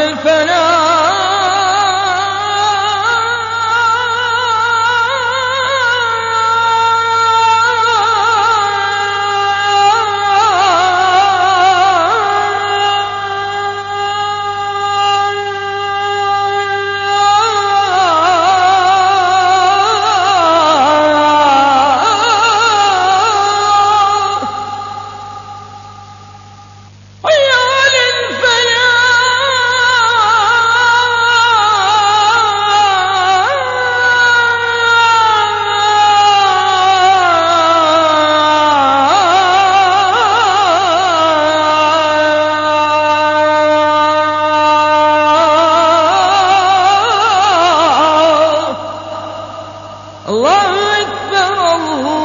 الفناء الله أكبر الله